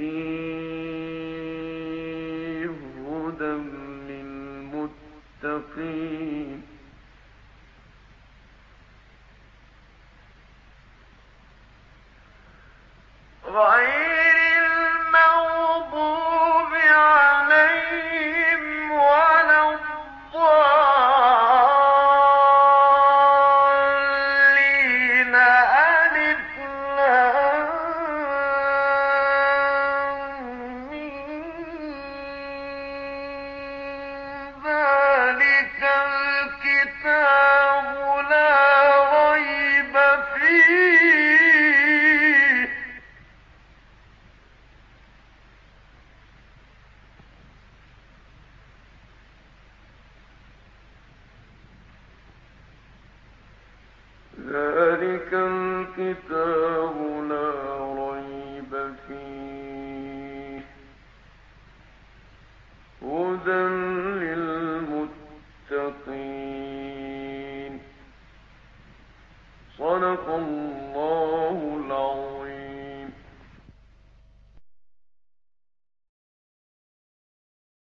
فيه هدى للمتقين. غير الكتاب